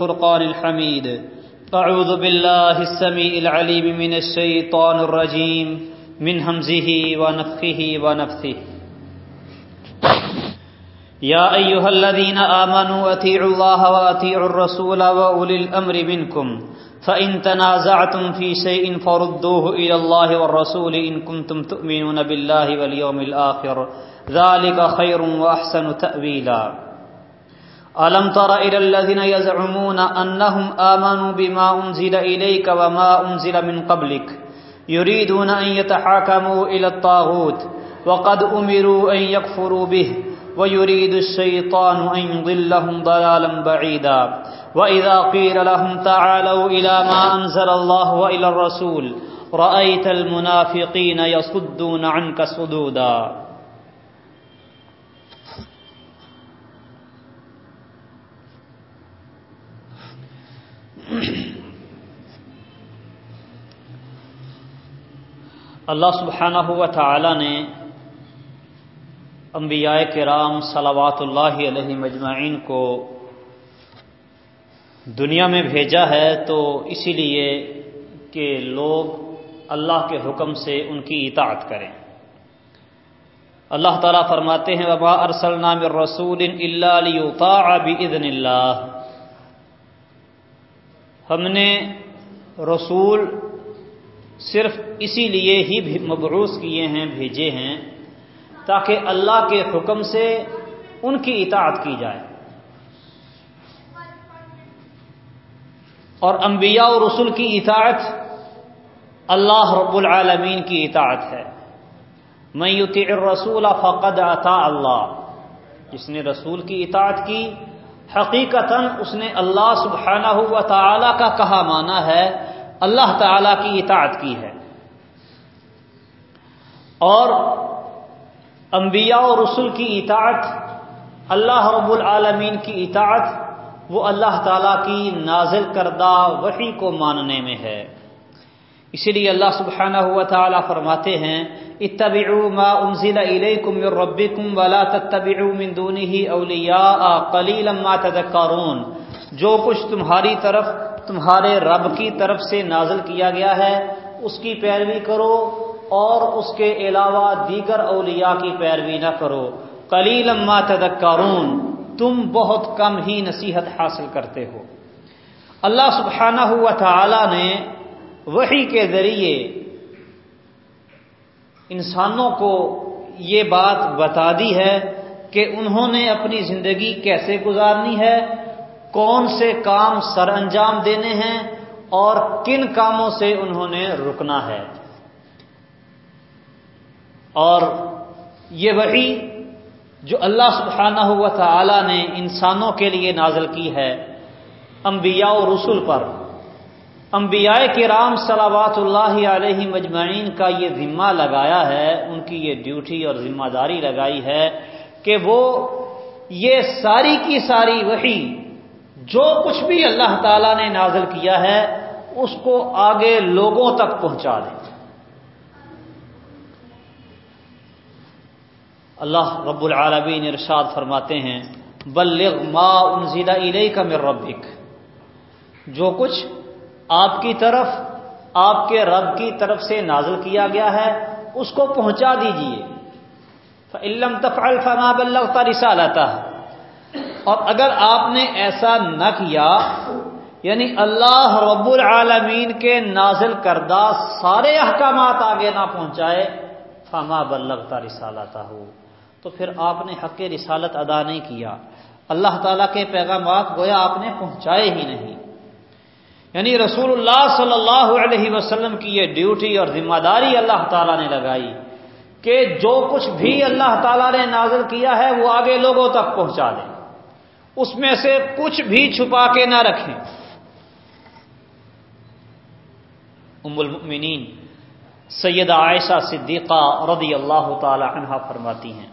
والفرقان الحميد. أعوذ بالله السميع العليم من الشيطان الرجيم، من همزه ونفخه ونفثه. يا أيها الذين آمنوا أتيعوا الله وأتيعوا الرسول وأولي الأمر منكم. فإن تنازعتم في شيء فردوه إلى الله والرسول إن كنتم تؤمنون بالله واليوم الآخر. ذلك خير وأحسن تأويلا. ألم تر إلى الذين يزعمون أنهم آمنوا بما أنزل إليك وما أنزل من قبلك يريدون أن يتحاكموا إلى الطاغوت وقد أمروا أن يكفروا به ويريد الشيطان أن يضلهم ضلالا بعيدا وإذا قيل لهم تعالوا إلى ما أنزل الله وإلى الرسول رأيت المنافقين يصدون عنك صدودا اللہ سبحانہ ہوا تعالی نے انبیاء کرام صلوات اللہ علیہ مجمعین کو دنیا میں بھیجا ہے تو اسی لیے کہ لوگ اللہ کے حکم سے ان کی اطاعت کریں۔ اللہ تعالیٰ فرماتے ہیں وبا ارسل نام رسول اللہ اللہ ہم نے رسول صرف اسی لیے ہی مبعوث کیے ہیں، بھیجے ہیں، تاکہ اللہ کے حکم سے ان کی اطاعت کی جائے۔ اور انبیاء و رسول کی اطاعت اللہ رب العالمین کی اطاعت ہے۔ میں یوتی رسول فقد عطا اللہ۔ جس نے رسول کی اطاعت کی، حقیقتا اس نے اللہ سبحانہ و تعالی کا کہا مانا ہے اللہ تعالی کی اطاعت کی ہے۔ اور انبیاء و رسول کی اطاعت، اللہ رب العالمین کی اطاعت، وہ اللہ تعالیٰ کی نازل کردہ وحی کو ماننے میں ہے۔ اسی لیے اللہ سبحانہ ہوا تعالیٰ فرماتے ہیں، اتبعوا ما انزل الیکم من ربکم ولا تتبعوا من دونه اولیاء قلیلا ما تذکرون۔ جو کچھ تمہاری طرف تمہارے رب کی طرف سے نازل کیا گیا ہے، اس کی پیروی کرو اور اس کے علاوہ دیگر اولیاء کی پیروی نہ کرو۔ کلی لما تدکارون تم بہت کم ہی نصیحت حاصل کرتے ہو۔ اللہ سبحانہ ہوا تعالی نے وہی کے ذریعے انسانوں کو یہ بات بتا دی ہے کہ انہوں نے اپنی زندگی کیسے گزارنی ہے کون سے کام سر انجام دینے ہیں اور کن کاموں سے انہوں نے رکنا ہے۔ اور یہ وہی جو اللہ سبحانہ ہوا تعالی نے انسانوں کے لیے نازل کی ہے انبیاء و رسول پر۔ انبیاء کے رام اللہ علیہ مجمعین کا یہ ذمہ لگایا ہے، ان کی یہ ڈیوٹی اور ذمہ داری لگائی ہے کہ وہ یہ ساری کی ساری وہی جو کچھ بھی اللہ تعالی نے نازل کیا ہے، اس کو آگے لوگوں تک پہنچا دیں۔ اللہ رب العالمین ارشاد فرماتے ہیں، بلغ ما انزل الیک من ربک۔ جو کچھ آپ کی طرف، آپ کے رب کی طرف سے نازل کیا گیا ہے، اس کو پہنچا دیجیے۔ فعلم تفعل فما بلغت رسالتہ اور اگر آپ نے ایسا نہ کیا یعنی اللہ رب العالمین کے نازل کردہ سارے احکامات آگے نہ پہنچائے، فما بلغتا رسالتا ہو تو پھر آپ نے حق رسالت ادا نہیں کیا۔ اللہ تعالیٰ کے پیغامات گویا آپ نے پہنچائے ہی نہیں۔ یعنی رسول اللہ صلی اللہ علیہ وسلم کی یہ ڈیوٹی اور ذمہ داری اللہ تعالیٰ نے لگائی کہ جو کچھ بھی اللہ تعالیٰ نے نازل کیا ہے، وہ آگے لوگوں تک پہنچا دیں اس میں سے کچھ بھی چھپا کے نہ رکھیں۔ ام المؤمنین، سیدہ عائشہ صدیقہ رضی اللہ تعالی عنہ فرماتی ہیں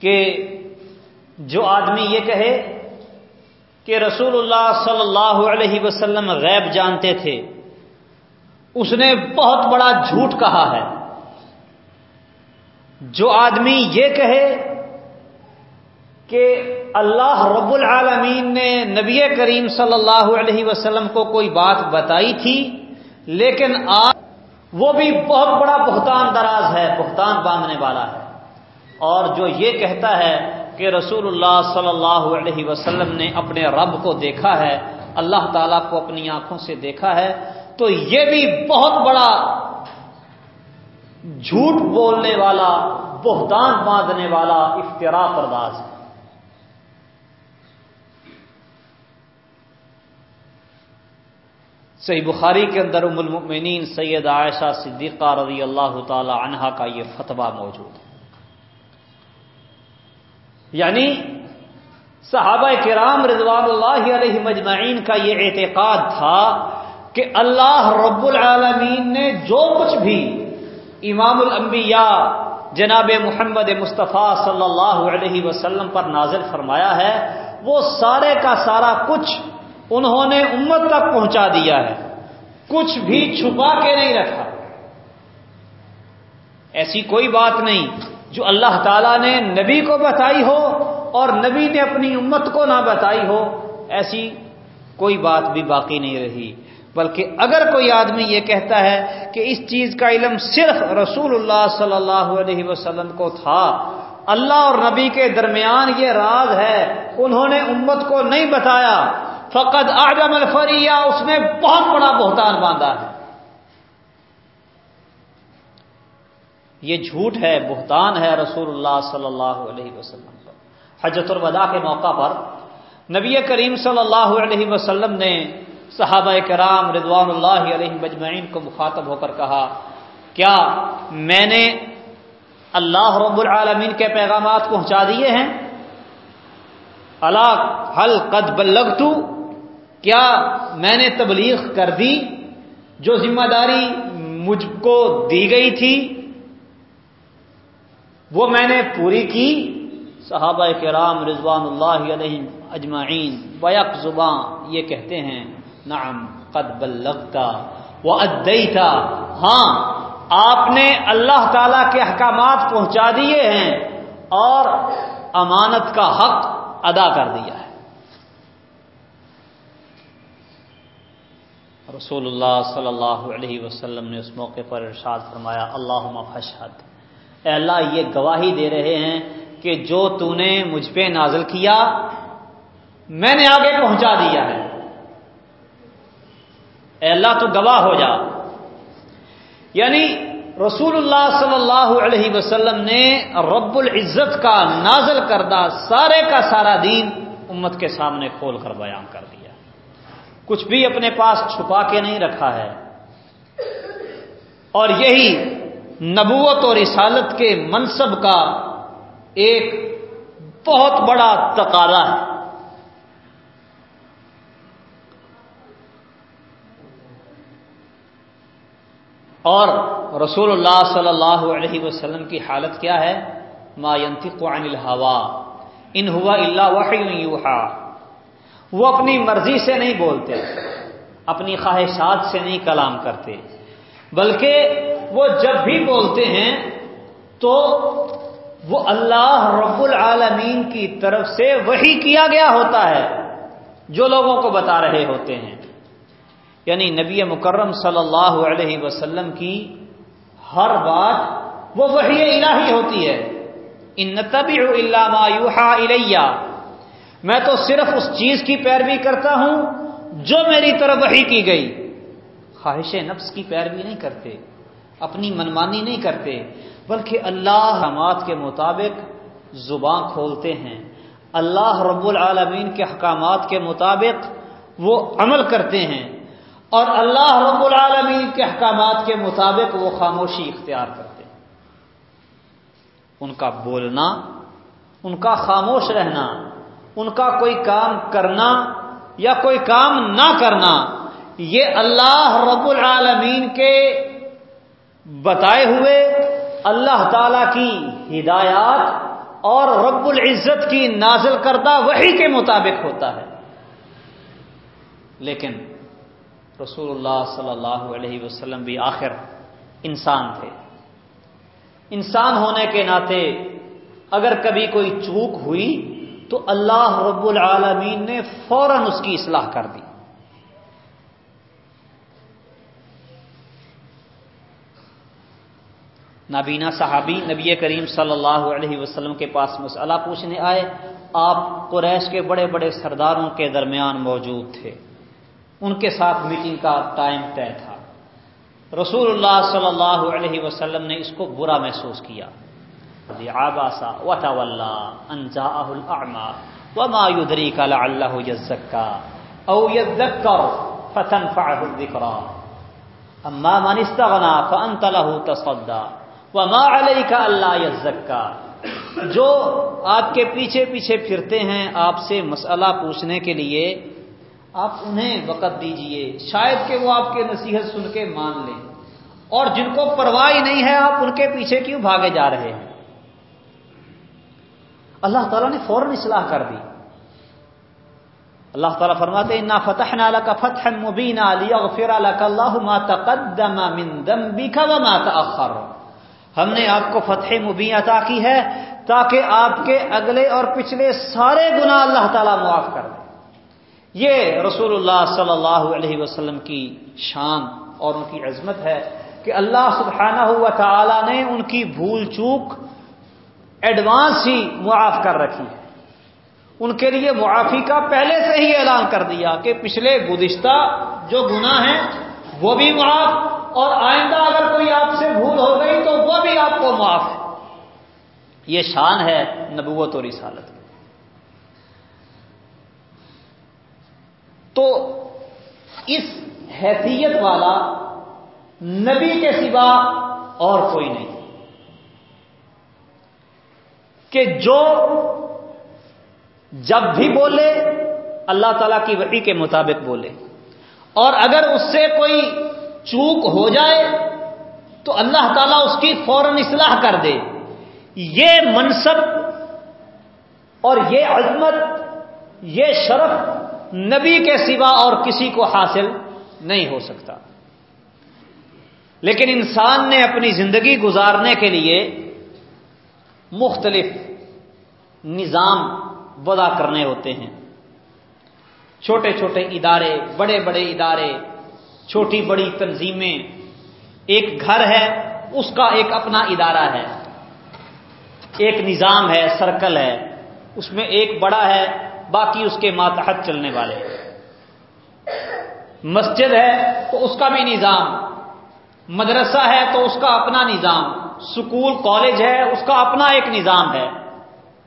کہ جو آدمی یہ کہے کہ رسول اللہ صلی اللہ علیہ وسلم غیب جانتے تھے، اس نے بہت بڑا جھوٹ کہا ہے۔ جو آدمی یہ کہے کہ اللہ رب العالمین نے نبی کریم صلی اللہ علیہ وسلم کو کوئی بات بتائی تھی، لیکن آج وہ بھی بہت بڑا بہتان دراز ہے، بہتان باندھنے والا ہے۔ اور جو یہ کہتا ہے کہ رسول اللہ صلی اللہ علیہ وسلم نے اپنے رب کو دیکھا ہے، اللہ تعالیٰ کو اپنی آنکھوں سے دیکھا ہے، تو یہ بھی بہت بڑا جھوٹ بولنے والا، بہتان باندھنے والا افطرا پرداز ہے۔ صحیح بخاری کے اندر ام المؤمنین سید عائشہ صدیقہ رضی اللہ تعالی عنہا کا یہ فتویٰ موجود ہے۔ یعنی صحابہ کرام رضوان اللہ علیہ مجمعین کا یہ اعتقاد تھا کہ اللہ رب العالمین نے جو کچھ بھی امام الانبیاء جناب محمد مصطفیٰ صلی اللہ علیہ وسلم پر نازل فرمایا ہے، وہ سارے کا سارا کچھ انہوں نے امت تک پہنچا دیا ہے۔ کچھ بھی چھپا کے نہیں رکھا۔ ایسی کوئی بات نہیں جو اللہ تعالیٰ نے نبی کو بتائی ہو اور نبی نے اپنی امت کو نہ بتائی ہو، ایسی کوئی بات بھی باقی نہیں رہی۔ بلکہ اگر کوئی آدمی یہ کہتا ہے کہ اس چیز کا علم صرف رسول اللہ صلی اللہ علیہ وسلم کو تھا، اللہ اور نبی کے درمیان یہ راز ہے، انہوں نے امت کو نہیں بتایا۔ فقط آدم الفریہ، اس نے بہت بڑا بہتان باندھا ہے۔ یہ جھوٹ ہے، بہتان ہے رسول اللہ صلی اللہ علیہ وسلم پر۔ حجت الوداع کے موقع پر نبی کریم صلی اللہ علیہ وسلم نے صحابہ کرام رضوان اللہ علیہ مجمعین کو مخاطب ہو کر کہا، کیا میں نے اللہ رب العالمین کے پیغامات پہنچا دیے ہیں؟ اللہ حل قد بلغتو کیا میں نے تبلیغ کر دی جو ذمہ داری مجھ کو دی گئی تھی؟ وہ میں نے پوری کی۔ صحابہ کرام رضوان اللہ علیہ اجمعین۔ بیک زباں یہ کہتے ہیں، نعم، قد بلغتا وہ ادیتا ہاں آپ نے اللہ تعالی کے احکامات پہنچا دیے ہیں اور امانت کا حق ادا کر دیا ہے۔ رسول اللہ صلی اللہ علیہ وسلم نے اس موقع پر ارشاد فرمایا اللہ فشد اے اللہ، یہ گواہی دے رہے ہیں کہ جو تو نے مجھ پہ نازل کیا، میں نے آگے پہنچا دیا ہے۔ اے اللہ، تو گواہ ہو جا۔ یعنی رسول اللہ صلی اللہ علیہ وسلم نے رب العزت کا نازل کردہ سارے کا سارا دین امت کے سامنے کھول کر بیان کر دیا۔ کچھ بھی اپنے پاس چھپا کے نہیں رکھا ہے۔ اور یہی نبوت اور رسالت کے منصب کا ایک بہت بڑا تقاضا ہے۔ اور رسول اللہ صلی اللہ علیہ وسلم کی حالت کیا ہے؟ ما ينطق عن الهوا ان ہوا اللہ وحی وہ اپنی مرضی سے نہیں بولتے، اپنی خواہشات سے نہیں کلام کرتے۔ بلکہ وہ جب بھی بولتے ہیں تو وہ اللہ رب العالمین کی طرف سے وہی کیا گیا ہوتا ہے جو لوگوں کو بتا رہے ہوتے ہیں۔ یعنی نبی مکرم صلی اللہ علیہ وسلم کی ہر بات وہ وہی الہی ہوتی ہے۔ ان تبی علامہ یوحا الیہ۔ میں تو صرف اس چیز کی پیروی کرتا ہوں جو میری طرف وہی کی گئی۔ خواہش نفس کی پیروی نہیں کرتے، اپنی منمانی نہیں کرتے، بلکہ اللہ حمات کے مطابق زباں کھولتے ہیں۔ اللہ رب العالمین کے حکامات کے مطابق وہ عمل کرتے ہیں۔ اور اللہ رب العالمین کے احکامات کے مطابق وہ خاموشی اختیار کرتے ہیں۔ ان کا بولنا، ان کا خاموش رہنا ان کا کوئی کام کرنا یا کوئی کام نہ کرنا، یہ اللہ رب العالمین کے بتائے ہوئے اللہ تعالی کی ہدایات اور رب العزت کی نازل کردہ وہی کے مطابق ہوتا ہے۔ لیکن رسول اللہ صلی اللہ علیہ وسلم بھی آخر انسان تھے۔ انسان ہونے کے ناطے اگر کبھی کوئی چوک ہوئی تو اللہ رب العالمین نے فوراً اس کی اصلاح کر دی۔ نابینا صحابی نبی کریم صلی اللہ علیہ وسلم کے پاس مسئلہ پوچھنے آئے۔ آپ قریش کے بڑے بڑے سرداروں کے درمیان موجود تھے۔ ان کے ساتھ میٹنگ کا ٹائم طے تھا۔ رسول اللہ صلی اللہ علیہ وسلم نے اس کو برا محسوس کیا۔ آباسا وط انجا وما يدري لعله يزكى او يذكر فتنفعه الذكرى. اما من استغنى فانت له تصدى وما عليك الا يزكى. جو آپ کے پیچھے پیچھے پھرتے ہیں آپ سے مسئلہ پوچھنے کے لیے، آپ انہیں وقت دیجیے، شاید کہ وہ آپ کے نصیحت سن کے مان لیں۔ اور جن کو پرواہ نہیں ہے، آپ ان کے پیچھے کیوں بھاگے جا رہے ہیں؟ اللہ تعالیٰ نے فوراً اصلاح کر دی۔ اللہ تعالیٰ فرماتے انا فتح نالا کا فتح مبین علی فر اللہ تقدم من ذنبك وما تاخر ہم نے آپ کو فتح مبین عطا کی ہے تاکہ آپ کے اگلے اور پچھلے سارے گناہ اللہ تعالیٰ معاف کر دیں یہ رسول اللہ صلی اللہ علیہ وسلم کی شان اور ان کی عظمت ہے کہ اللہ سبحانہ ہوا تعالی نے ان کی بھول چوک ایڈوانس ہی معاف کر رکھی ہے۔ ان کے لیے معافی کا پہلے سے ہی اعلان کر دیا کہ پچھلے گزشتہ جو گناہ ہیں، وہ بھی معاف، اور آئندہ اگر کوئی آپ سے بھول ہو گئی تو وہ بھی آپ کو معاف۔ ہے یہ شان ہے نبوت اور رسالت۔ تو اس حیثیت والا نبی کے سوا اور کوئی نہیں۔ کہ جو جب بھی بولے، اللہ تعالی کی وحی کے مطابق بولے۔ اور اگر اس سے کوئی چوک ہو جائے، تو اللہ تعالیٰ اس کی فوراً اصلاح کر دے۔ یہ منصب اور یہ عظمت، یہ شرف نبی کے سوا اور کسی کو حاصل نہیں ہو سکتا۔ لیکن انسان نے اپنی زندگی گزارنے کے لیے مختلف نظام ودا کرنے ہوتے ہیں۔ چھوٹے چھوٹے ادارے، بڑے بڑے ادارے، چھوٹی بڑی تنظیمیں۔ ایک گھر ہے، اس کا ایک اپنا ادارہ ہے۔ ایک نظام ہے، سرکل ہے۔ اس میں ایک بڑا ہے، باقی اس کے ماتحت چلنے والے۔ مسجد ہے، تو اس کا بھی نظام۔ مدرسہ ہے، تو اس کا اپنا نظام۔ سکول، کالج ہے، اس کا اپنا ایک نظام ہے۔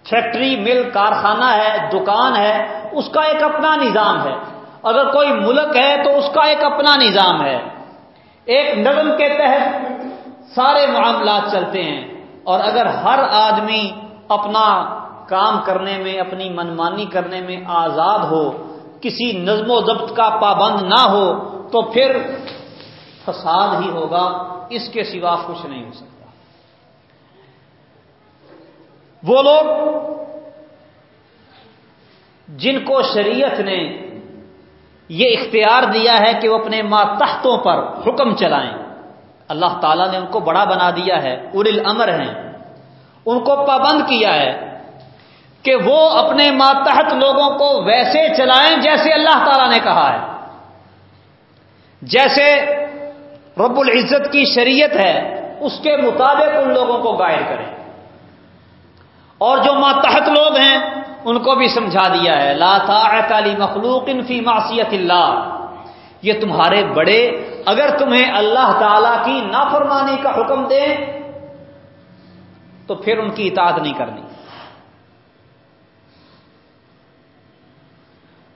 فیکٹری، مل، کارخانہ ہے، دکان ہے، اس کا ایک اپنا نظام ہے۔ اگر کوئی ملک ہے تو اس کا ایک اپنا نظام ہے۔ ایک نظم کے تحت سارے معاملات چلتے ہیں۔ اور اگر ہر آدمی اپنا کام کرنے میں، اپنی منمانی کرنے میں آزاد ہو، کسی نظم و ضبط کا پابند نہ ہو، تو پھر فساد ہی ہوگا۔ اس کے سوا کچھ نہیں ہو سکتا۔ وہ لوگ جن کو شریعت نے یہ اختیار دیا ہے کہ وہ اپنے ماتحتوں پر حکم چلائیں۔ اللہ تعالیٰ نے ان کو بڑا بنا دیا ہے ار الامر ہیں۔ ان کو پابند کیا ہے کہ وہ اپنے ماتحت لوگوں کو ویسے چلائیں جیسے اللہ تعالیٰ نے کہا ہے۔ جیسے رب العزت کی شریعت ہے، اس کے مطابق ان لوگوں کو گائڈ کریں۔ اور جو ماتحت لوگ ہیں، ان کو بھی سمجھا دیا ہے۔ لا طاعت علی مخلوق فی معصیت اللہ۔ یہ تمہارے بڑے، اگر تمہیں اللہ تعالی کی نافرمانی کا حکم دیں، تو پھر ان کی اطاعت نہیں کرنی۔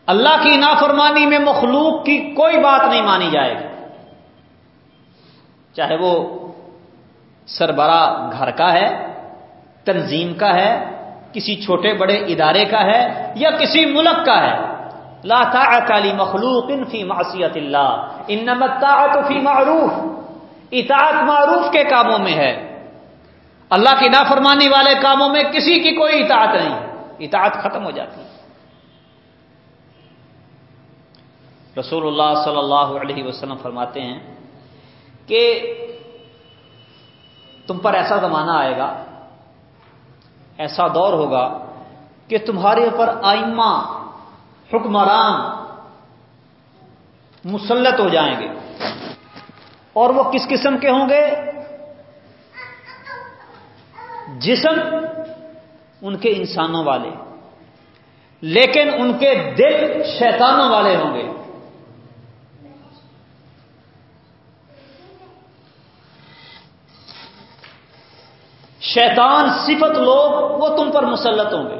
اللہ کی نافرمانی میں مخلوق کی کوئی بات نہیں مانی جائے گی۔ چاہے وہ سربراہ گھر کا ہے تنظیم کا ہے، کسی چھوٹے بڑے ادارے کا ہے یا کسی ملک کا ہے۔ لا طاعت علی مخلوق فی معصیت اللہ، انما الطاعت فی معروف۔ اطاعت معروف کے کاموں میں ہے۔ اللہ کی نافرمانی والے کاموں میں کسی کی کوئی اطاعت نہیں۔ اطاعت ختم ہو جاتی۔ رسول اللہ صلی اللہ علیہ وسلم فرماتے ہیں کہ تم پر ایسا زمانہ آئے گا ایسا دور ہوگا کہ تمہارے اوپر آئمہ، حکمران مسلط ہو جائیں گے۔ اور وہ کس قسم کے ہوں گے؟ جسم ان کے انسانوں والے، لیکن ان کے دل شیطانوں والے ہوں گے۔ شیطان صفت لوگ، وہ تم پر مسلط ہوں گے۔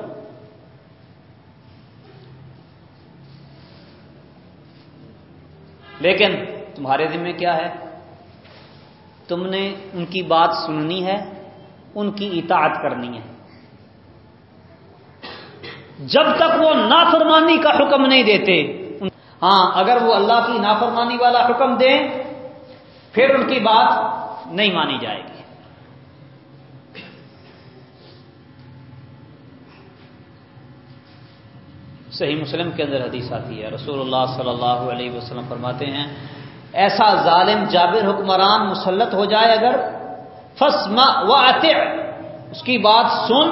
لیکن تمہارے دن میں کیا ہے؟ تم نے ان کی بات سننی ہے، ان کی اطاعت کرنی ہے۔ جب تک وہ نافرمانی کا حکم نہیں دیتے ہاں اگر وہ اللہ کی نافرمانی والا حکم دیں، پھر ان کی بات نہیں مانی جائے گی۔ صحیح مسلم کے اندر حدیث آتی ہے۔ رسول اللہ صلی اللہ علیہ وسلم فرماتے ہیں، ایسا ظالم جابر حکمران مسلط ہو جائے اگر فسما و اس کی بات سن،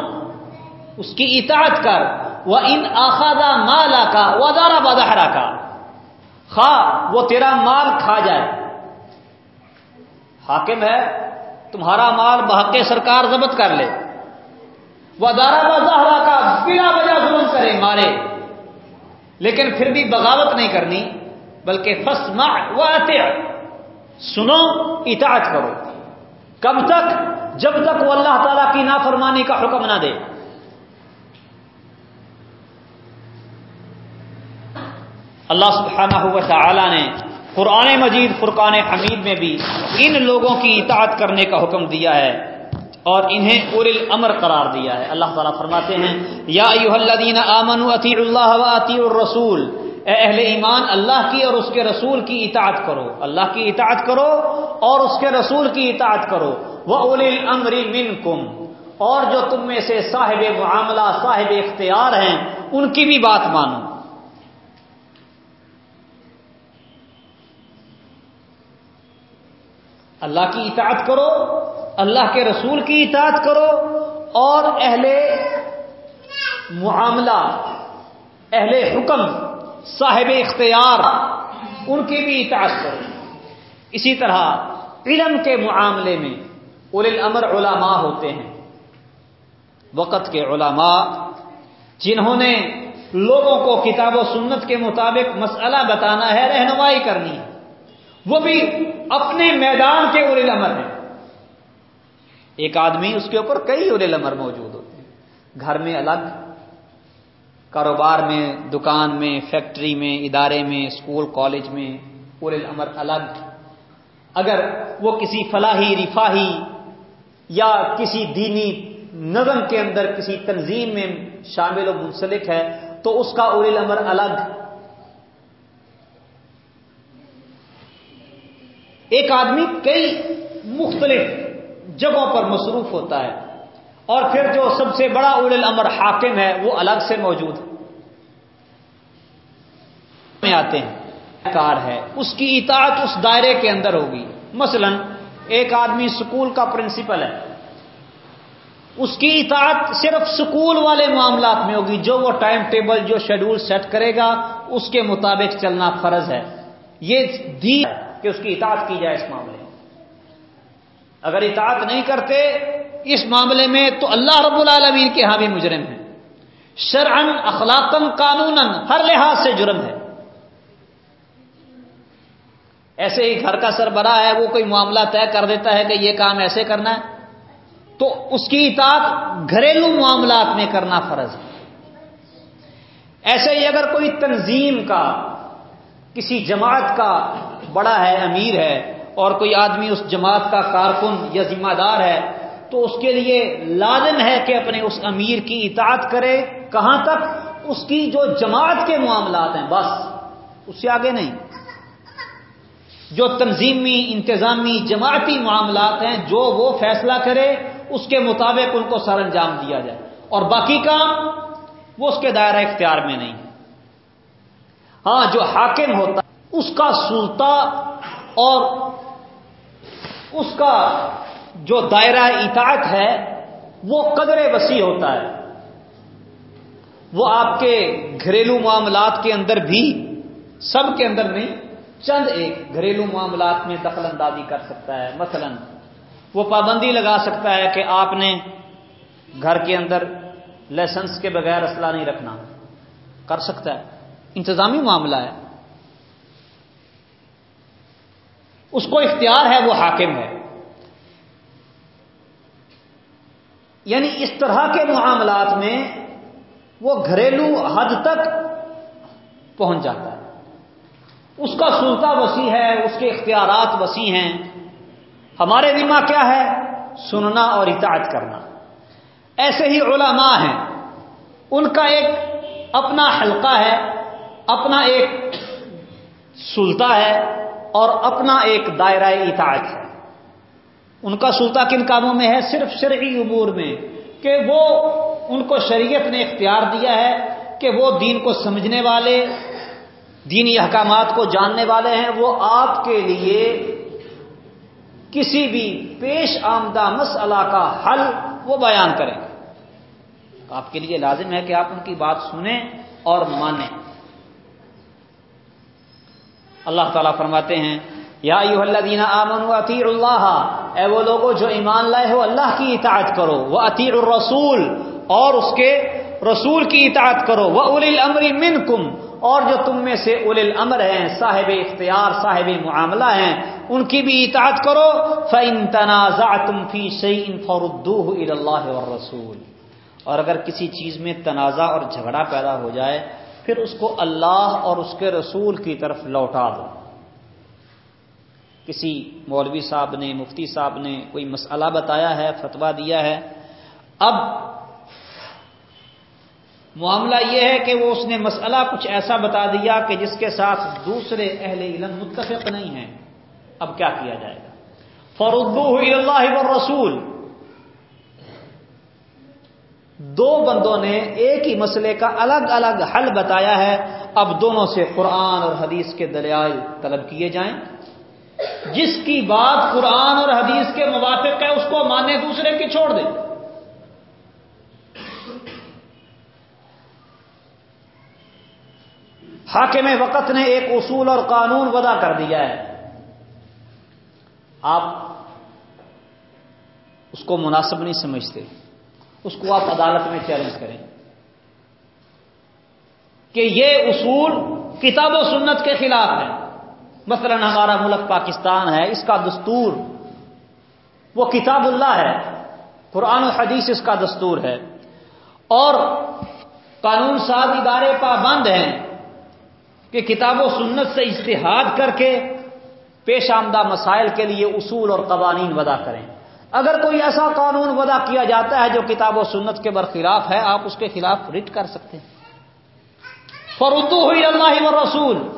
اس کی اطاعت کر وہ ان آخادہ مالا کا و دارا بدہرا کا خواہ وہ تیرا مال کھا جائے۔ حاکم ہے، تمہارا مال بحق سرکار ضبط کر لے۔ وہ دارا بدہرا کا بلا وجہ ظلم کرے، مارے۔ لیکن پھر بھی بغاوت نہیں کرنی، بلکہ فسما و سنو، اطاعت کرو۔ کب تک؟ جب تک وہ اللہ تعالی کی نافرمانی کا حکم نہ دے۔ اللہ سبحانہ ہوا تعالی نے قرآن مجید، فرقان حمید میں بھی ان لوگوں کی اطاعت کرنے کا حکم دیا ہے۔ اور انہیں اول الامر قرار دیا ہے۔ اللہ تعالیٰ فرماتے ہیں، یا ایوہ الذین آمنوا اطیعوا اللہ و اطیعوا الرسول۔ اے اہل ایمان، اللہ کی اور اس کے رسول کی اطاعت کرو۔ اللہ کی اطاعت کرو اور اس کے رسول کی اطاعت کرو۔ وہ اول الامر منکم۔ اور جو تم میں سے صاحب معاملہ، صاحب اختیار ہیں، ان کی بھی بات مانو۔ اللہ کی اطاعت کرو اللہ کے رسول کی اطاعت کرو اور اہل معاملہ، اہل حکم، صاحب اختیار، ان کی بھی اطاعت کرو۔ اسی طرح علم کے معاملے میں اول الامر علماء ہوتے ہیں۔ وقت کے علماء، جنہوں نے لوگوں کو کتاب و سنت کے مطابق مسئلہ بتانا ہے، رہنمائی کرنی ہے۔ وہ بھی اپنے میدان کے اول الامر ہیں۔ ایک آدمی اس کے اوپر کئی اول الامر موجود ہوتے ہیں۔ گھر میں الگ، کاروبار میں، دکان میں، فیکٹری میں، ادارے میں، اسکول، کالج میں اول الامر الگ۔ اگر وہ کسی فلاحی، رفاہی یا کسی دینی نظم کے اندر، کسی تنظیم میں شامل و منسلک ہے، تو اس کا اول الامر الگ۔ ایک آدمی کئی مختلف جگہوں پر مصروف ہوتا ہے۔ اور پھر جو سب سے بڑا اول الامر حاکم ہے، وہ الگ سے موجود میں آتے ہیں۔ کار ہے، اس کی اطاعت اس دائرے کے اندر ہوگی۔ مثلا، ایک آدمی سکول کا پرنسپل ہے۔ اس کی اطاعت صرف سکول والے معاملات میں ہوگی۔ جو وہ ٹائم ٹیبل، جو شیڈول سیٹ کرے گا، اس کے مطابق چلنا فرض ہے۔ یہ دی کہ اس کی اطاعت کی جائے اس معاملے میں۔ اگر اطاعت نہیں کرتے اس معاملے میں تو اللہ رب العالمین کے ہاں بھی مجرم ہے شرعن اخلاقن قانون ہر لحاظ سے جرم ہے۔ ایسے ہی گھر کا سربراہ ہے، وہ کوئی معاملہ طے کر دیتا ہے کہ یہ کام ایسے کرنا ہے۔ تو اس کی اطاعت گھریلو معاملات میں کرنا فرض ہے۔ ایسے ہی اگر کوئی تنظیم کا، کسی جماعت کا بڑا ہے، امیر ہے اور کوئی آدمی اس جماعت کا کارکن یا ذمہ دار ہے تو اس کے لیے لازم ہے کہ اپنے اس امیر کی اطاعت کرے۔ کہاں تک؟ اس کی جو جماعت کے معاملات ہیں، بس۔ اس سے آگے نہیں۔ جو تنظیمی، انتظامی، جماعتی معاملات ہیں، جو وہ فیصلہ کرے، اس کے مطابق ان کو سر انجام دیا جائے۔ اور باقی کام؟ وہ اس کے دائرہ اختیار میں نہیں۔ ہاں جو حاکم ہوتا اس کا سلطہ اور اس کا جو دائرہ اطاعت ہے، وہ قدر وسیع ہوتا ہے۔ وہ آپ کے گھریلو معاملات کے اندر بھی، سب کے اندر نہیں، چند ایک گھریلو معاملات میں دخل اندازی کر سکتا ہے۔ مثلا، وہ پابندی لگا سکتا ہے کہ آپ نے گھر کے اندر لائسنس کے بغیر اسلحہ نہیں رکھنا۔ کر سکتا ہے۔ انتظامی معاملہ ہے۔ اس کو اختیار ہے وہ حاکم ہے۔ یعنی اس طرح کے معاملات میں وہ گھریلو حد تک پہنچ جاتا ہے۔ اس کا سلطہ وسیع ہے، اس کے اختیارات وسیع ہیں۔ ہمارے ذمہ کیا ہے؟ سننا اور اطاعت کرنا۔ ایسے ہی علماء ہیں۔ ان کا ایک اپنا حلقہ ہے، اپنا ایک سلطہ ہے۔ اور اپنا ایک دائرہ اطاعت ہے۔ ان کا سلطہ کن کاموں میں ہے؟ صرف شرعی امور میں۔ کہ وہ ان کو شریعت نے اختیار دیا ہے کہ وہ دین کو سمجھنے والے، دینی احکامات کو جاننے والے ہیں۔ وہ آپ کے لیے کسی بھی پیش آمدہ مسئلہ کا حل وہ بیان کریں۔ آپ کے لیے لازم ہے کہ آپ ان کی بات سنیں اور مانیں۔ اللہ تعالیٰ فرماتے ہیں، یا الذین آمنوا اطیع اللہ، اے وہ لوگوں جو ایمان لائے ہو، اللہ کی اطاعت کرو، وہ اطیع الرسول، اور اس کے رسول کی اطاعت کرو، وہ اول الامر منکم، اور جو تم میں سے اول الامر ہیں، صاحب اختیار، صاحب معاملہ ہیں، ان کی بھی اطاعت کرو، فَإِن تَنَازَعْتُمْ فِي شَيْءٍ فَرُدُّوهُ إِلَى اللَّهِ وَالرَّسُولِ۔ اور اگر کسی چیز میں تنازع اور جھگڑا پیدا ہو جائے پھر اس کو اللہ اور اس کے رسول کی طرف لوٹا دو۔ کسی مولوی صاحب نے، مفتی صاحب نے کوئی مسئلہ بتایا ہے فتوا دیا ہے۔ اب معاملہ یہ ہے کہ وہ اس نے مسئلہ کچھ ایسا بتا دیا کہ جس کے ساتھ دوسرے اہل علم متفق نہیں ہیں۔ اب کیا کیا جائے گا؟ فردو اللہ رسول دو بندوں نے ایک ہی مسئلے کا الگ الگ حل بتایا ہے۔ اب دونوں سے قرآن اور حدیث کے دلیال طلب کیے جائیں۔ جس کی بات قرآن اور حدیث کے موافق ہے، اس کو مانے دوسرے کی چھوڑ دیں۔ حاکم وقت نے ایک اصول اور قانون ودا کر دیا ہے۔ آپ اس کو مناسب نہیں سمجھتے۔ اس کو آپ عدالت میں چیلنج کریں۔ کہ یہ اصول کتاب و سنت کے خلاف ہے مثلا ہمارا ملک پاکستان ہے، اس کا دستور، وہ کتاب اللہ ہے۔ قرآن و حدیث اس کا دستور ہے۔ اور قانون ساز ادارے پابند ہیں کہ کتاب و سنت سے اشتہاد کر کے پیش آمدہ مسائل کے لیے اصول اور قوانین ودا کریں۔ اگر کوئی ایسا قانون ودا کیا جاتا ہے جو کتاب و سنت کے برخلاف ہے، آپ اس کے خلاف رٹ کر سکتے ہیں۔ فردو ہوئی اللہ و رسول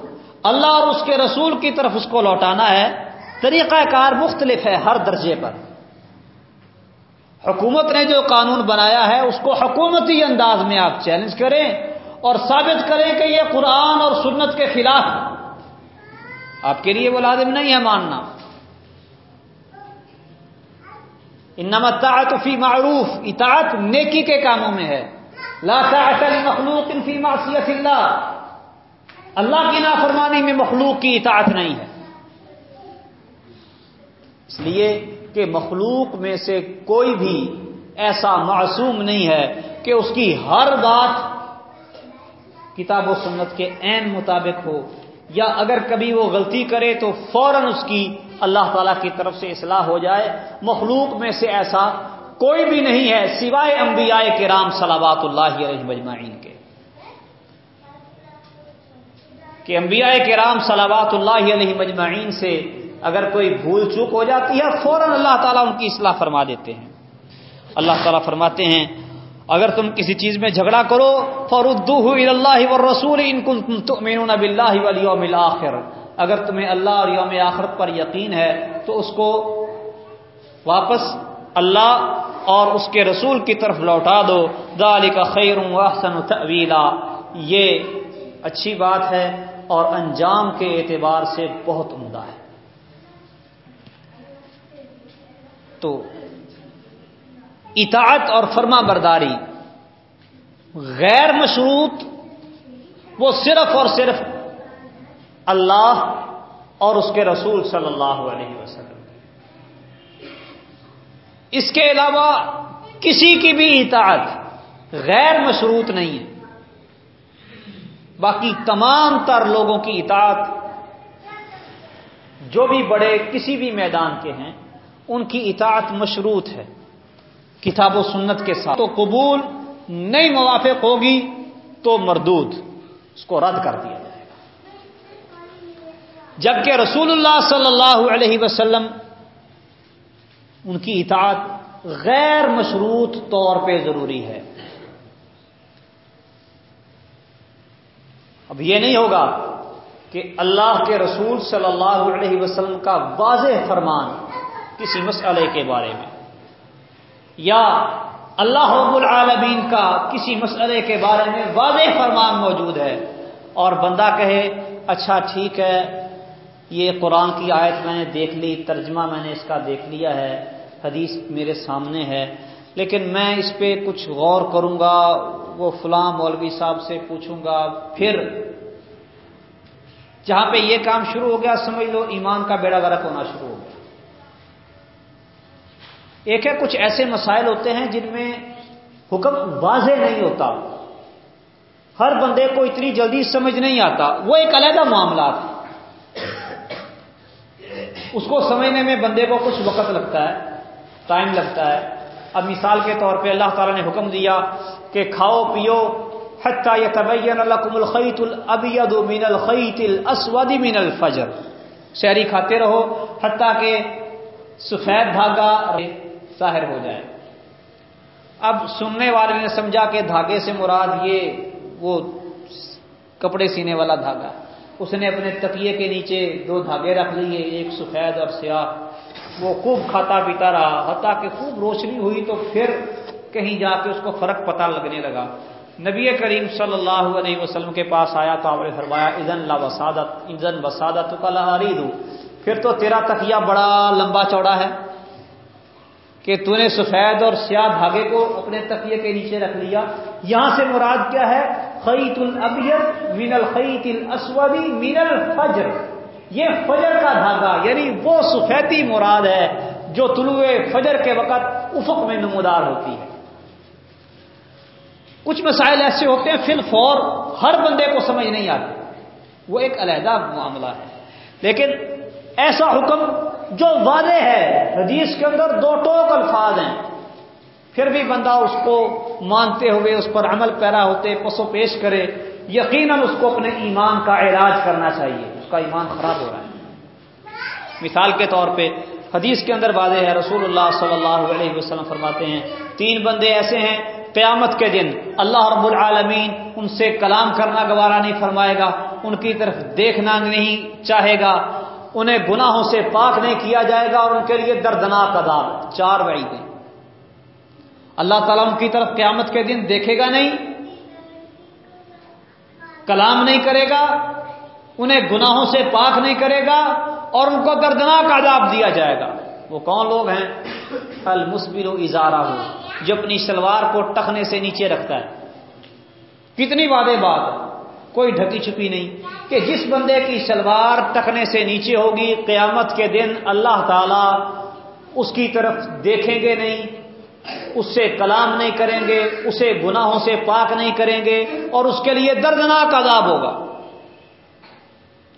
اللہ اور اس کے رسول کی طرف اس کو لوٹانا ہے۔ طریقہ کار مختلف ہے ہر درجے پر۔ حکومت نے جو قانون بنایا ہے، اس کو حکومتی انداز میں آپ چیلنج کریں اور ثابت کریں کہ یہ قرآن اور سنت کے خلاف آپ کے لیے وہ لازم نہیں ہے ماننا۔ انمت فی معروف، اطاعت نیکی کے کاموں میں ہے۔ لا طاعت مخلوق فی معصیت اللہ اللہ کی نافرمانی میں مخلوق کی اطاعت نہیں ہے۔ اس لیے کہ مخلوق میں سے کوئی بھی ایسا معصوم نہیں ہے کہ اس کی ہر بات کتاب و سنت کے عین مطابق ہو۔ یا اگر کبھی وہ غلطی کرے تو فوراً اس کی اللہ تعالی کی طرف سے اصلاح ہو جائے۔ مخلوق میں سے ایسا کوئی بھی نہیں ہے سوائے انبیاء کرام صلابات اللہ علیہ مجمعین کے۔ کہ انبیاء کرام صلابات اللہ علیہ مجمعین سے اگر کوئی بھول چوک ہو جاتی ہے، فوراً اللہ تعالیٰ ان کی اصلاح فرما دیتے ہیں۔ اللہ تعالیٰ فرماتے ہیں اگر تم کسی چیز میں جھگڑا کرو فردو اللہ و رسول ان تؤمنون باللہ والیوم الاخر اگر تمہیں اللہ اور یوم آخرت پر یقین ہے، تو اس کو واپس اللہ اور اس کے رسول کی طرف لوٹا دو۔ ذالک خیر و احسن تعویلا یہ اچھی بات ہے اور انجام کے اعتبار سے بہت عمدہ ہے۔ تو اطاعت اور فرما برداری۔ غیر مشروط وہ صرف اور صرف اللہ اور اس کے رسول صلی اللہ علیہ وسلم۔ اس کے علاوہ کسی کی بھی اطاعت غیر مشروط نہیں ہے۔ باقی تمام تر لوگوں کی اطاعت جو بھی بڑے کسی بھی میدان کے ہیں، ان کی اطاعت مشروط ہے۔ کتاب و سنت کے ساتھ۔ تو قبول نہیں موافق ہوگی تو مردود، اس کو رد کر دیا جائے گا۔ جبکہ رسول اللہ صلی اللہ علیہ وسلم ان کی اطاعت غیر مشروط طور پہ ضروری ہے۔ اب یہ نہیں ہوگا کہ اللہ کے رسول صلی اللہ علیہ وسلم کا واضح فرمان کسی مسئلے کے بارے میں۔ یا اللہ رب العالمین کا کسی مسئلے کے بارے میں واضح فرمان موجود ہے اور بندہ کہے اچھا ٹھیک ہے، یہ قرآن کی آیت میں نے دیکھ لی، ترجمہ میں نے اس کا دیکھ لیا ہے، حدیث میرے سامنے ہے، لیکن میں اس پہ کچھ غور کروں گا، وہ فلاں مولوی صاحب سے پوچھوں گا، پھر جہاں پہ یہ کام شروع ہو گیا، سمجھ لو ایمان کا بیڑا گرک ہونا شروع ہو گیا۔ ایک ہے کچھ ایسے مسائل ہوتے ہیں جن میں حکم واضح نہیں ہوتا۔ ہر بندے کو اتنی جلدی سمجھ نہیں آتا۔ وہ ایک علیحدہ معاملات اس کو سمجھنے میں بندے کو کچھ وقت لگتا ہے، ٹائم لگتا ہے۔ اب مثال کے طور پہ اللہ تعالیٰ نے حکم دیا کہ کھاؤ، پیو، حتیٰ یہ طبین القم الخیت البید من الخیت الاسود من الفجر۔ شہری کھاتے رہو، حتیٰ کہ سفید دھاگا ظاہر ہو جائے۔ اب سننے والے نے سمجھا کہ دھاگے سے مراد یہ وہ کپڑے سینے والا دھاگا۔ اس نے اپنے تکیے کے نیچے دو دھاگے رکھ لیے، ایک سفید اور سیاہ۔ وہ خوب کھاتا پیتا رہا، حتیٰ کہ خوب روشنی ہوئی تو پھر کہیں جا کے اس کو فرق پتہ لگنے لگا۔ نبی کریم صلی اللہ علیہ وسلم کے پاس آیا تو آپ نے فرمایا ادن لا وسادت ادن وسادت کا لاری دوں پھر تو تیرا تکیہ بڑا لمبا چوڑا ہے۔ کہ تو نے سفید اور سیاہ دھاگے کو اپنے تکیے کے نیچے رکھ لیا۔ یہاں سے مراد کیا ہے؟ خیت الابیت من الخیت الاسودی من الفجر۔ یہ فجر کا دھاگا یعنی وہ سفیدی مراد ہے جو طلوع فجر کے وقت افق میں نمودار ہوتی ہے۔ کچھ مسائل ایسے ہوتے ہیں، فل فور، ہر بندے کو سمجھ نہیں آتے وہ ایک علیحدہ معاملہ ہے۔ لیکن ایسا حکم جو واضح ہے، حدیث کے اندر دو ٹوک الفاظ ہیں۔ پھر بھی بندہ اس کو مانتے ہوئے، اس پر عمل پیرا ہوتے، پسو پیش کرے، یقیناً اس کو اپنے ایمان کا علاج کرنا چاہیے۔ اس کا ایمان خراب ہو رہا ہے۔ مثال کے طور پہ، حدیث کے اندر واضح ہے، رسول اللہ صلی اللہ علیہ وسلم فرماتے ہیں، تین بندے ایسے ہیں، قیامت کے دن اللہ رب العالمین ان سے کلام کرنا گوارا نہیں فرمائے گا، ان کی طرف دیکھنا نہیں چاہے گا۔ انہیں گناہوں سے پاک نہیں کیا جائے گا اور ان کے لیے دردناک عذاب چار وعیدیں۔ اللہ تعالیٰ ان کی طرف قیامت کے دن دیکھے گا نہیں، کلام نہیں کرے گا، انہیں گناہوں سے پاک نہیں کرے گا اور ان کو دردناک عذاب دیا جائے گا۔ وہ کون لوگ ہیں؟ المسبر و اظہارہ ہو جو اپنی سلوار کو ٹکنے سے نیچے رکھتا ہے۔ کتنی وعدے بات ہے۔ کوئی ڈھکی چھپی نہیں کہ جس بندے کی سلوار ٹکنے سے نیچے ہوگی، قیامت کے دن اللہ تعالی اس کی طرف دیکھیں گے نہیں، اس سے کلام نہیں کریں گے، اسے گناہوں سے پاک نہیں کریں گے اور اس کے لیے دردناک عذاب ہوگا۔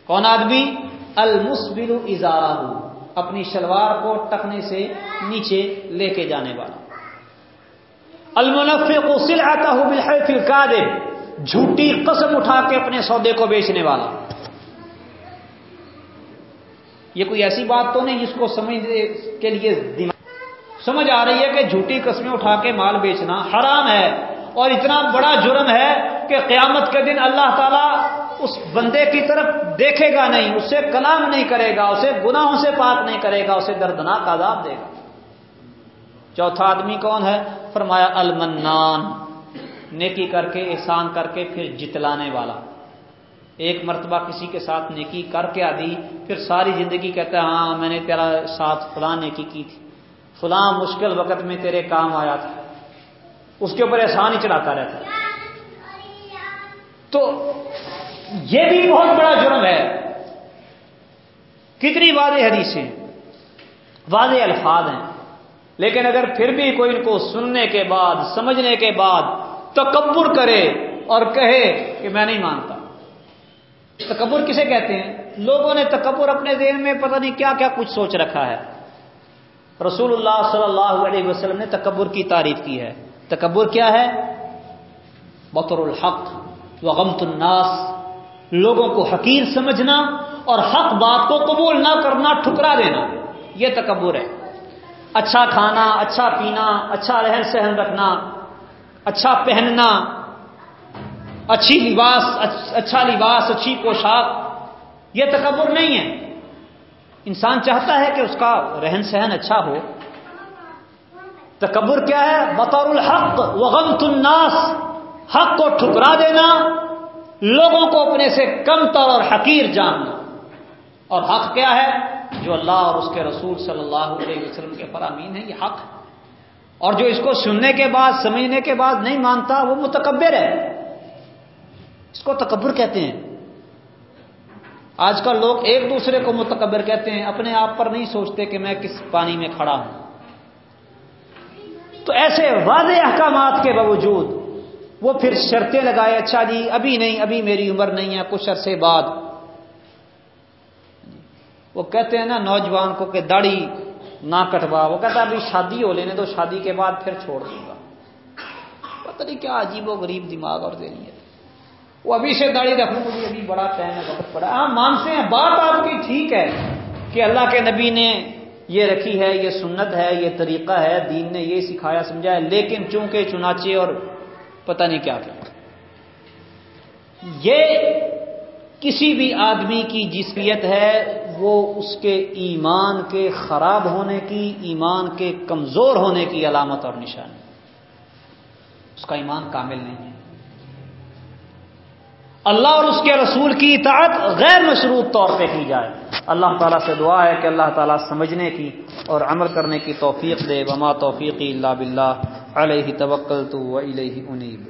کون آدمی؟ المسبل اظہارہ، اپنی شلوار کو ٹکنے سے نیچے لے کے جانے والا۔ المنفق کو سل آتا جھوٹی قسم اٹھا کے اپنے سودے کو بیچنے والا۔ یہ کوئی ایسی بات تو نہیں جس کو سمجھنے کے لیے دماغ سمجھ آ رہی ہے کہ جھوٹی قسمیں اٹھا کے مال بیچنا حرام ہے۔ اور اتنا بڑا جرم ہے کہ قیامت کے دن اللہ تعالیٰ اس بندے کی طرف دیکھے گا نہیں، اس سے کلام نہیں کرے گا، اسے گناہوں سے پاک نہیں کرے گا، اسے دردناک عذاب دے گا۔ چوتھا آدمی کون ہے؟ فرمایا، المنان۔ نیکی کر کے، احسان کر کے پھر جتلانے والا۔ ایک مرتبہ کسی کے ساتھ نیکی کر کے آدھی، پھر ساری زندگی کہتا ہے ہاں میں نے تیرا ساتھ فلاں نیکی کی تھی۔ فلاں مشکل وقت میں تیرے کام آیا تھا۔ اس کے اوپر احسان ہی چڑھاتا رہتا۔ تو یہ بھی بہت بڑا جرم ہے۔ کتنی واضح حدیثیں، واضح الفاظ ہیں۔ لیکن اگر پھر بھی کوئی ان کو سننے کے بعد، سمجھنے کے بعد تکبر کرے اور کہے کہ میں نہیں مانتا۔ تکبر کسے کہتے ہیں؟ لوگوں نے تکبر اپنے ذہن میں پتہ نہیں کیا کیا کچھ سوچ رکھا ہے۔ رسول اللہ صلی اللہ علیہ وسلم نے تکبر کی تعریف کی ہے۔ تکبر کیا ہے؟ بطر الحق وغمت الناس۔ لوگوں کو حقیر سمجھنا اور حق بات کو قبول نہ کرنا، ٹھکرا دینا۔ یہ تکبر ہے۔ اچھا کھانا اچھا پینا اچھا رہن سہن رکھنا اچھا پہننا، اچھی لباس اچھا لباس، اچھی پوشاک، یہ تکبر نہیں ہے۔ انسان چاہتا ہے کہ اس کا رہن سہن اچھا ہو۔ تکبر کیا ہے؟ بطور الحق وغمت الناس۔ حق کو ٹھکرا دینا، لوگوں کو اپنے سے کم تر اور حقیر جاننا۔ اور حق کیا ہے؟ جو اللہ اور اس کے رسول صلی اللہ علیہ وسلم کے فرامین ہے، یہ حق ہے۔ اور جو اس کو سننے کے بعد، سمجھنے کے بعد نہیں مانتا، وہ متکبر ہے۔ اس کو تکبر کہتے ہیں۔ آج کل لوگ ایک دوسرے کو متکبر کہتے ہیں، اپنے آپ پر نہیں سوچتے کہ میں کس پانی میں کھڑا ہوں۔ تو ایسے واضح احکامات کے باوجود وہ پھر شرطیں لگائے اچھا جی ابھی نہیں، ابھی میری عمر نہیں ہے، کچھ عرصے بعد۔ وہ کہتے ہیں نا نوجوان کو کہ داڑھی نہ کٹوا وہ کہتا ہے، ابھی شادی ہو لینے تو شادی کے بعد پھر چھوڑ دوں گا۔ پتہ نہیں کیا عجیب و غریب دماغ اور دینی ہے۔ وہ ابھی سے داڑھی رکھوں مجھے ابھی بڑا ٹائم ہے، وقت پڑا ہاں مانتے ہیں، بات آپ کی ٹھیک ہے کہ اللہ کے نبی نے یہ رکھی ہے، یہ سنت ہے، یہ طریقہ ہے، دین نے یہ سکھایا سمجھا ہے لیکن چونکہ چنانچے اور پتہ نہیں کیا کیا۔ یہ کسی بھی آدمی کی جسمیت ہے، وہ اس کے ایمان کے خراب ہونے کی، ایمان کے کمزور ہونے کی علامت اور نشانی۔ اس کا ایمان کامل نہیں ہے۔ اللہ اور اس کے رسول کی اطاعت غیر مشروط طور پہ کی جائے۔ اللہ تعالیٰ سے دعا ہے کہ اللہ تعالیٰ سمجھنے کی اور عمل کرنے کی توفیق دے۔ وما توفیقی اللہ بلّہ علیہ توکل تو انیب